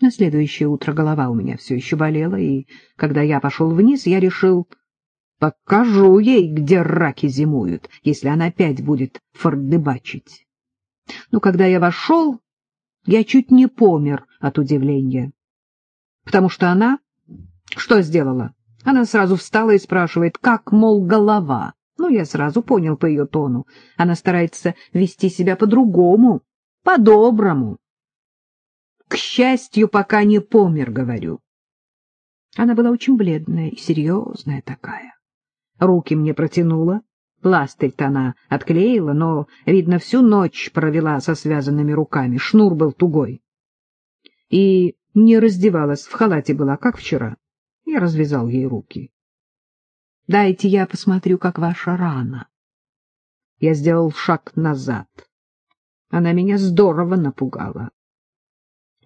На следующее утро голова у меня все еще болела, и когда я пошел вниз, я решил, покажу ей, где раки зимуют, если она опять будет фордыбачить. Но когда я вошел, я чуть не помер от удивления, потому что она что сделала? Она сразу встала и спрашивает, как, мол, голова. Ну, я сразу понял по ее тону. Она старается вести себя по-другому, по-доброму. К счастью, пока не помер, говорю. Она была очень бледная и серьезная такая. Руки мне протянула. Пластырь-то она отклеила, но, видно, всю ночь провела со связанными руками. Шнур был тугой. И не раздевалась, в халате была, как вчера. Я развязал ей руки. — Дайте я посмотрю, как ваша рана. Я сделал шаг назад. Она меня здорово напугала. —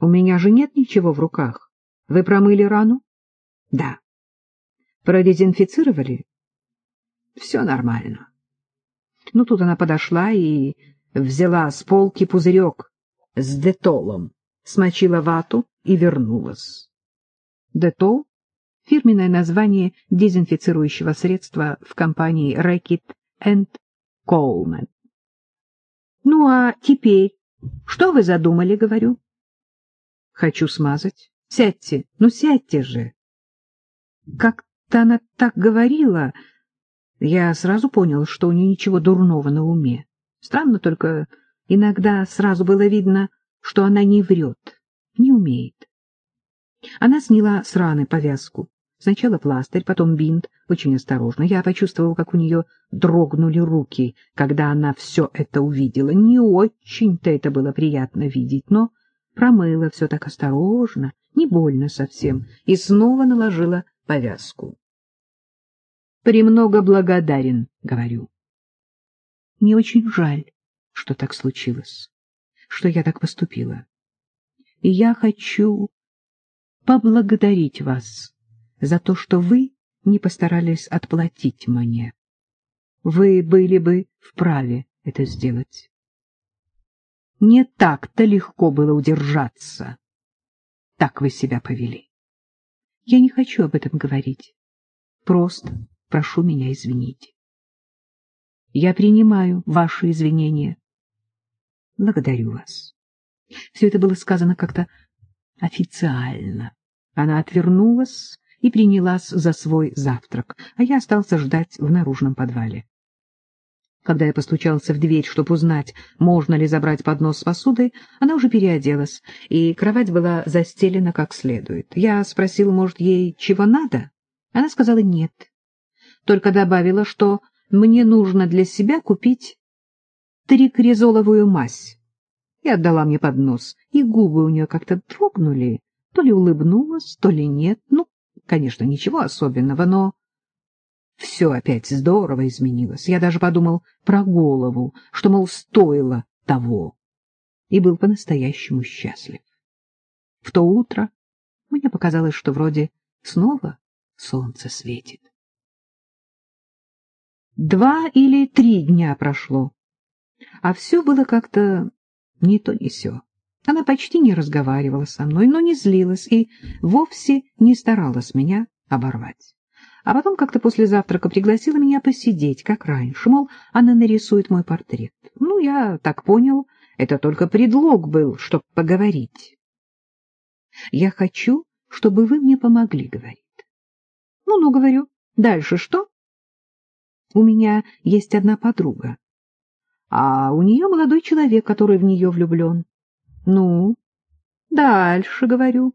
У меня же нет ничего в руках. Вы промыли рану? — Да. — Продезинфицировали? — Все нормально. Ну, тут она подошла и взяла с полки пузырек с детолом, смочила вату и вернулась. Детол фирменное название дезинфицирующего средства в компании Reckitt Coleman. Ну а теперь что вы задумали, говорю? Хочу смазать. Сядьте, ну сядьте же. Как-то она так говорила, я сразу понял, что у нее ничего дурного на уме. Странно только, иногда сразу было видно, что она не врет, не умеет. Она сняла с раны повязку. Сначала пластырь, потом бинт, очень осторожно. Я почувствовал, как у нее дрогнули руки, когда она все это увидела. Не очень-то это было приятно видеть, но промыла все так осторожно, не больно совсем, и снова наложила повязку. «Премного благодарен», — говорю. Мне очень жаль, что так случилось, что я так поступила. И я хочу поблагодарить вас за то, что вы не постарались отплатить мне. Вы были бы вправе это сделать. Не так-то легко было удержаться. Так вы себя повели. Я не хочу об этом говорить. Просто прошу меня извинить. Я принимаю ваши извинения. Благодарю вас. Все это было сказано как-то официально. Она отвернулась и принялась за свой завтрак, а я остался ждать в наружном подвале. Когда я постучался в дверь, чтобы узнать, можно ли забрать поднос с посудой, она уже переоделась, и кровать была застелена как следует. Я спросил, может, ей чего надо? Она сказала нет. Только добавила, что мне нужно для себя купить трикризоловую мазь. И отдала мне поднос, и губы у нее как-то дрогнули, то ли улыбнулась, то ли нет. Ну, Конечно, ничего особенного, но все опять здорово изменилось. Я даже подумал про голову, что, мол, стоило того, и был по-настоящему счастлив. В то утро мне показалось, что вроде снова солнце светит. Два или три дня прошло, а все было как-то не то не сё. Она почти не разговаривала со мной, но не злилась и вовсе не старалась меня оборвать. А потом как-то после завтрака пригласила меня посидеть, как раньше, мол, она нарисует мой портрет. Ну, я так понял, это только предлог был, чтобы поговорить. Я хочу, чтобы вы мне помогли, говорит. Ну-ну, говорю, дальше что? У меня есть одна подруга, а у нее молодой человек, который в нее влюблен. Ну, дальше, говорю.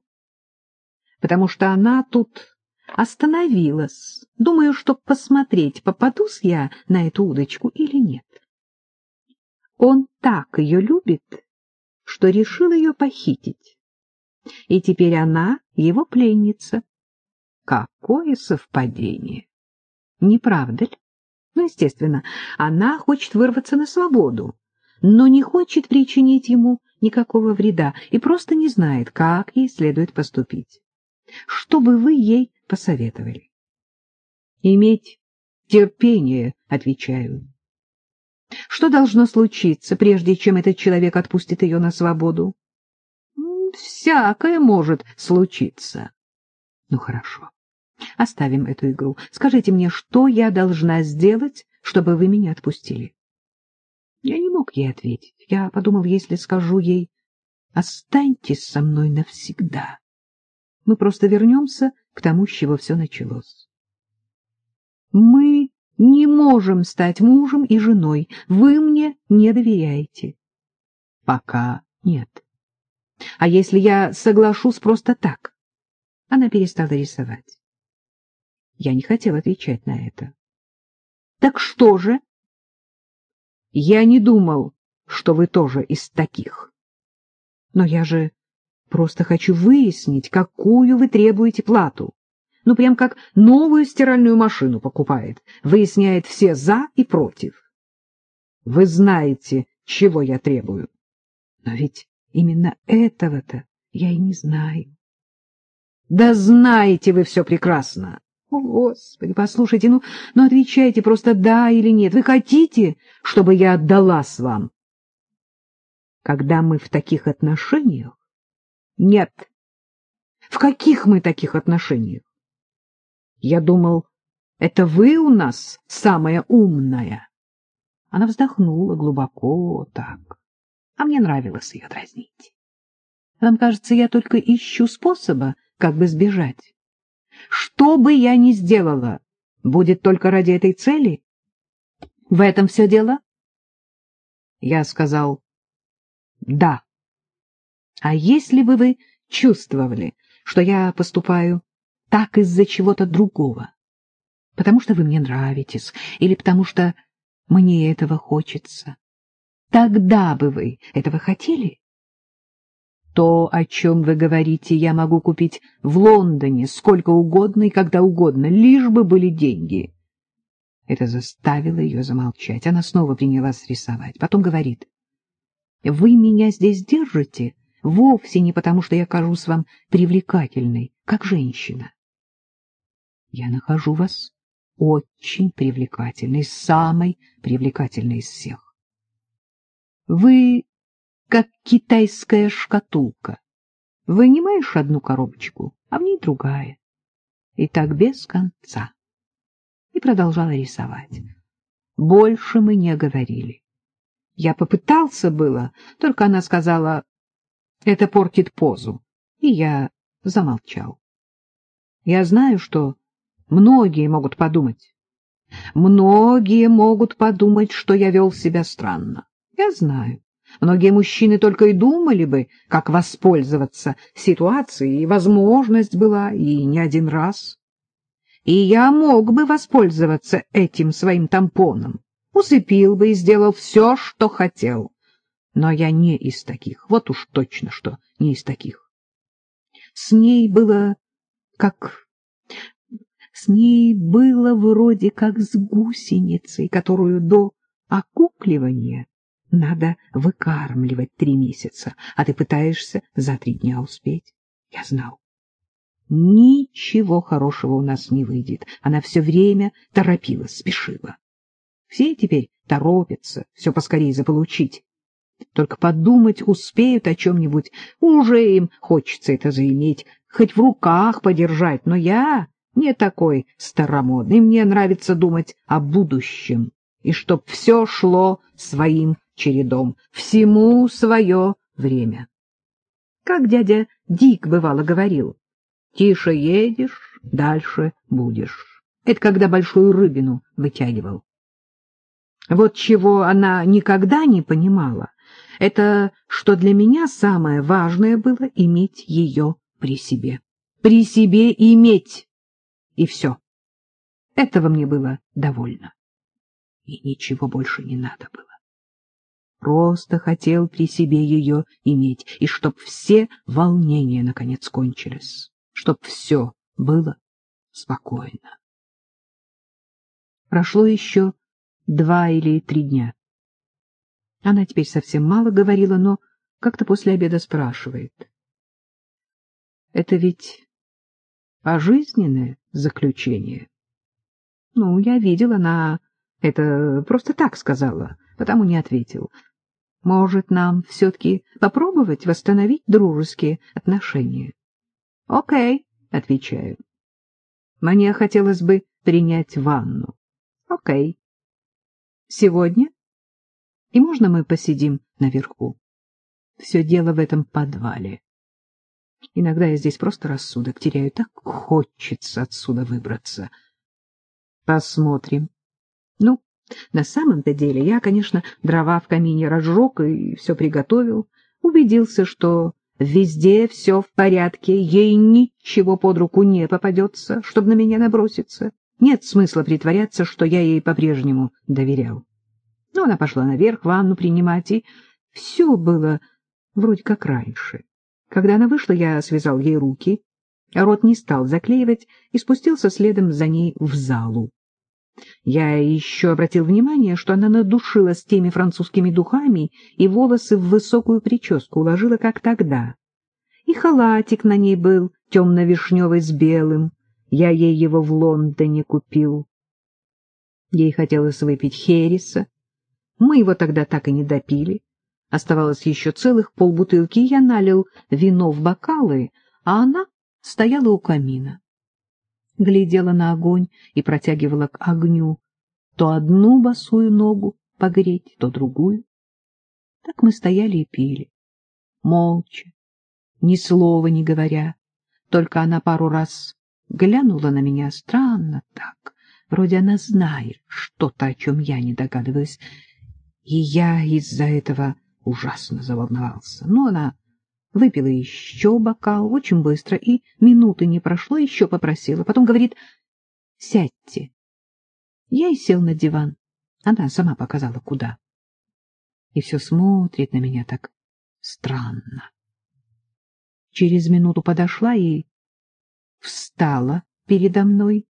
Потому что она тут остановилась. Думаю, чтоб посмотреть, попадусь я на эту удочку или нет. Он так ее любит, что решил ее похитить. И теперь она его пленница. Какое совпадение! Не правда ли? Ну, естественно, она хочет вырваться на свободу, но не хочет причинить ему никакого вреда и просто не знает, как ей следует поступить. Что бы вы ей посоветовали? Иметь терпение, отвечаю. Что должно случиться, прежде чем этот человек отпустит ее на свободу? всякое может случиться. Ну, хорошо. Оставим эту игру. Скажите мне, что я должна сделать, чтобы вы меня отпустили? Я не мог ей ответить. Я подумал, если скажу ей «останьтесь со мной навсегда», мы просто вернемся к тому, с чего все началось. Мы не можем стать мужем и женой. Вы мне не доверяете. Пока нет. А если я соглашусь просто так? Она перестала рисовать. Я не хотел отвечать на это. Так что же? Я не думал, что вы тоже из таких. Но я же просто хочу выяснить, какую вы требуете плату. Ну, прям как новую стиральную машину покупает, выясняет все «за» и «против». Вы знаете, чего я требую. Но ведь именно этого-то я и не знаю. Да знаете вы все прекрасно. О, Господи, послушайте, ну, ну отвечайте просто да или нет. Вы хотите, чтобы я отдалась вам? Когда мы в таких отношениях? Нет. В каких мы таких отношениях? Я думал, это вы у нас самая умная. Она вздохнула глубоко так, а мне нравилось ее дразнить. Вам кажется, я только ищу способа, как бы сбежать. Что бы я ни сделала, будет только ради этой цели? В этом все дело? Я сказал «да». А если бы вы чувствовали, что я поступаю так из-за чего-то другого, потому что вы мне нравитесь или потому что мне этого хочется, тогда бы вы этого хотели? То, о чем вы говорите, я могу купить в Лондоне сколько угодно и когда угодно, лишь бы были деньги. Это заставило ее замолчать. Она снова принялась рисовать. Потом говорит, «Вы меня здесь держите вовсе не потому, что я кажусь вам привлекательной, как женщина. Я нахожу вас очень привлекательной, самой привлекательной из всех. Вы как китайская шкатулка. Вынимаешь одну коробочку, а в ней другая. И так без конца. И продолжала рисовать. Больше мы не говорили. Я попытался было, только она сказала, это портит позу, и я замолчал. Я знаю, что многие могут подумать. Многие могут подумать, что я вел себя странно. Я знаю. Многие мужчины только и думали бы, как воспользоваться ситуацией, и возможность была, и не один раз. И я мог бы воспользоваться этим своим тампоном, усыпил бы и сделал все, что хотел. Но я не из таких, вот уж точно, что не из таких. С ней было как... С ней было вроде как с гусеницей, которую до окукливания надо выкармливать три месяца, а ты пытаешься за три дня успеть. Я знал. Ничего хорошего у нас не выйдет. Она все время торопилась, спешила. Все теперь торопятся все поскорее заполучить. Только подумать успеют о чем-нибудь. Уже им хочется это заиметь, хоть в руках подержать. Но я не такой старомодный. Мне нравится думать о будущем. И чтоб все шло своим чередом, всему свое время. Как дядя Дик бывало говорил, тише едешь, дальше будешь. Это когда большую рыбину вытягивал. Вот чего она никогда не понимала, это что для меня самое важное было иметь ее при себе. При себе иметь. И все. Этого мне было довольно. И ничего больше не надо было просто хотел при себе ее иметь, и чтоб все волнения наконец кончились, чтоб все было спокойно. Прошло еще два или три дня. Она теперь совсем мало говорила, но как-то после обеда спрашивает. Это ведь пожизненное заключение? Ну, я видела, она это просто так сказала, потому не ответил. Может, нам все-таки попробовать восстановить дружеские отношения? — Окей, — отвечаю. — Мне хотелось бы принять ванну. — Окей. — Сегодня? И можно мы посидим наверху? Все дело в этом подвале. Иногда я здесь просто рассудок теряю. Так хочется отсюда выбраться. Посмотрим. Ну, на самом-то деле я, конечно, дрова в камине разжег и все приготовил. Убедился, что везде все в порядке, ей ничего под руку не попадется, чтобы на меня наброситься. Нет смысла притворяться, что я ей по-прежнему доверял. Ну, она пошла наверх ванну принимать, и все было вроде как раньше. Когда она вышла, я связал ей руки, а рот не стал заклеивать и спустился следом за ней в залу. Я еще обратил внимание, что она надушилась теми французскими духами и волосы в высокую прическу уложила, как тогда. И халатик на ней был темно-вишневый с белым. Я ей его в Лондоне купил. Ей хотелось выпить хереса. Мы его тогда так и не допили. Оставалось еще целых полбутылки, я налил вино в бокалы, а она стояла у камина глядела на огонь и протягивала к огню то одну босую ногу погреть, то другую. Так мы стояли и пили, молча, ни слова не говоря, только она пару раз глянула на меня странно так, вроде она знает что-то, о чем я не догадываюсь, и я из-за этого ужасно заволновался. Но она выпила еще бокал очень быстро, и минуты не прошло, еще попросила. Потом говорит, сядьте. Я и сел на диван. Она сама показала, куда. И все смотрит на меня так странно. Через минуту подошла и встала передо мной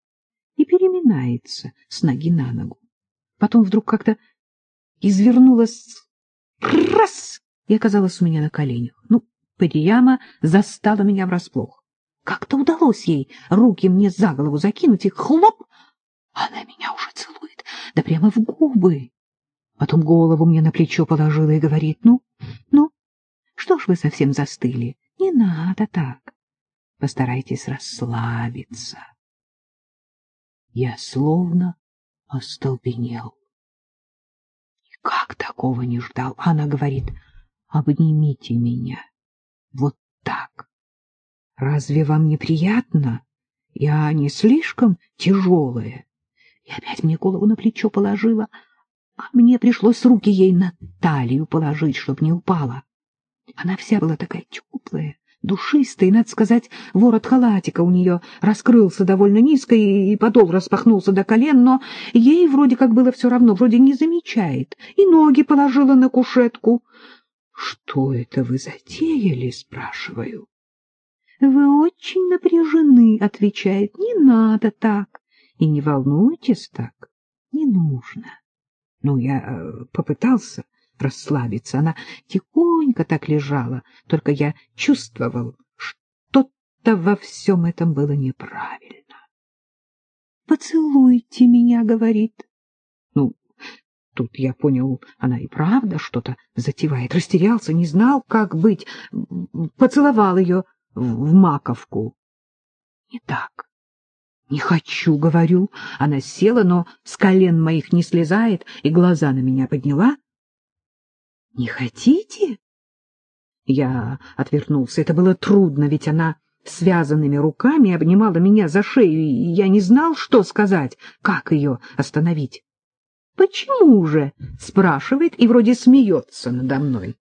и переминается с ноги на ногу. Потом вдруг как-то извернулась раз и оказалась у меня на коленях. Ну, прямо застала меня врасплох. Как-то удалось ей руки мне за голову закинуть, и хлоп! Она меня уже целует, да прямо в губы. Потом голову мне на плечо положила и говорит, ну, ну, что ж вы совсем застыли? Не надо так. Постарайтесь расслабиться. Я словно остолбенел. Как такого не ждал? Она говорит, обнимите меня. Вот так. Разве вам неприятно? Я не слишком тяжелая. И опять мне голову на плечо положила, а мне пришлось руки ей на талию положить, чтобы не упала. Она вся была такая теплая, душистая, и, надо сказать, ворот халатика у нее раскрылся довольно низко, и подол распахнулся до колен, но ей вроде как было все равно, вроде не замечает, и ноги положила на кушетку. Что это вы затеяли, спрашиваю? Вы очень напряжены, отвечает. Не надо так. И не волнуйтесь так. Не нужно. Ну, я э, попытался расслабиться. Она тихонько так лежала, только я чувствовал, что-то во всем этом было неправильно. «Поцелуйте меня», — говорит. Ну, Тут я понял, она и правда что-то затевает. Растерялся, не знал, как быть. Поцеловал ее в маковку. Не так. Не хочу, говорю. Она села, но с колен моих не слезает и глаза на меня подняла. Не хотите? Я отвернулся. Это было трудно, ведь она связанными руками обнимала меня за шею, и я не знал, что сказать, как ее остановить. Почему же? — спрашивает и вроде смеется надо мной.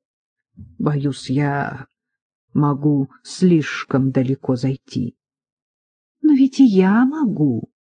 Боюсь, я могу слишком далеко зайти. Но ведь и я могу.